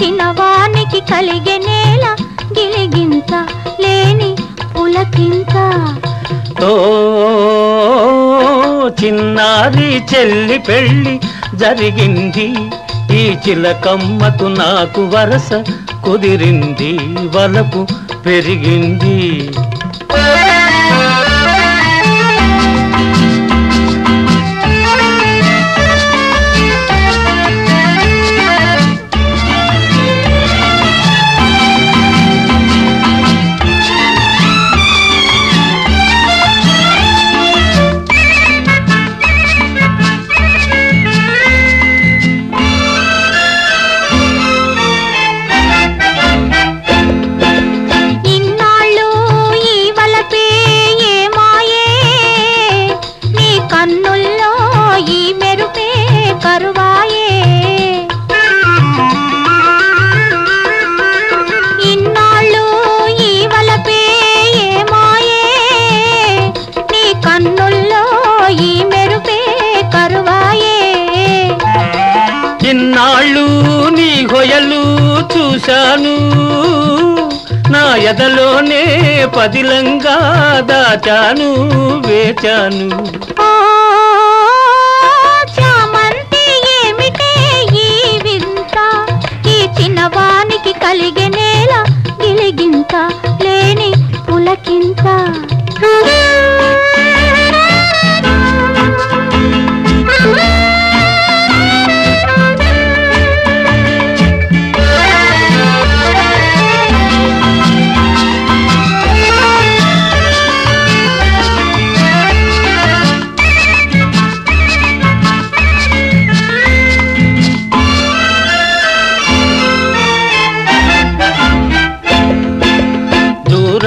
పుట్టిన వానికి కలిగే నేల గిలిగింత లేని పులకింత చిన్నది చిన్నారి చెల్లి పెళ్ళి జరిగింది. ఈ చిలకమ్మకు నాకు వరస కుదిరింది వలపు పెరిగింది. కరువాయే ఇన్నాళ్ళు ఈ వలపే ఏమాయే? నీ కన్నుల్లో ఈ మెరుపే కరువాయే. ఇన్నాళ్ళు నీ హొయలు చూశాను. నా ఎదలోనే పదిలంగా దాచాను వేచాను. పుట్టిన వానికి కలిగే నేల గిలిగింత లేని పులకింత.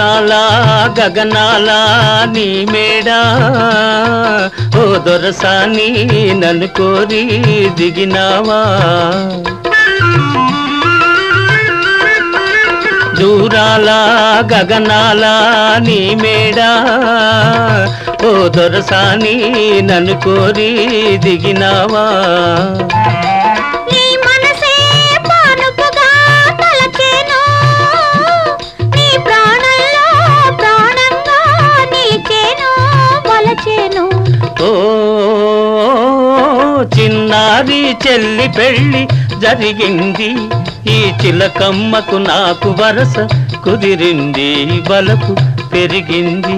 దూరాల గగనాల నీ మేడా? ఓ దొరసాని నన్ను కోరి దిగినావా? దూరాల గగనాల నీ మేడా? ఓ దొరసాని నన్ను కోరి దిగినావా? చిన్నారి చెల్లి పెళ్ళి జరిగింది. ఈ చిలకమ్మకు నాకు వరస కుదిరింది బలకు పెరిగింది.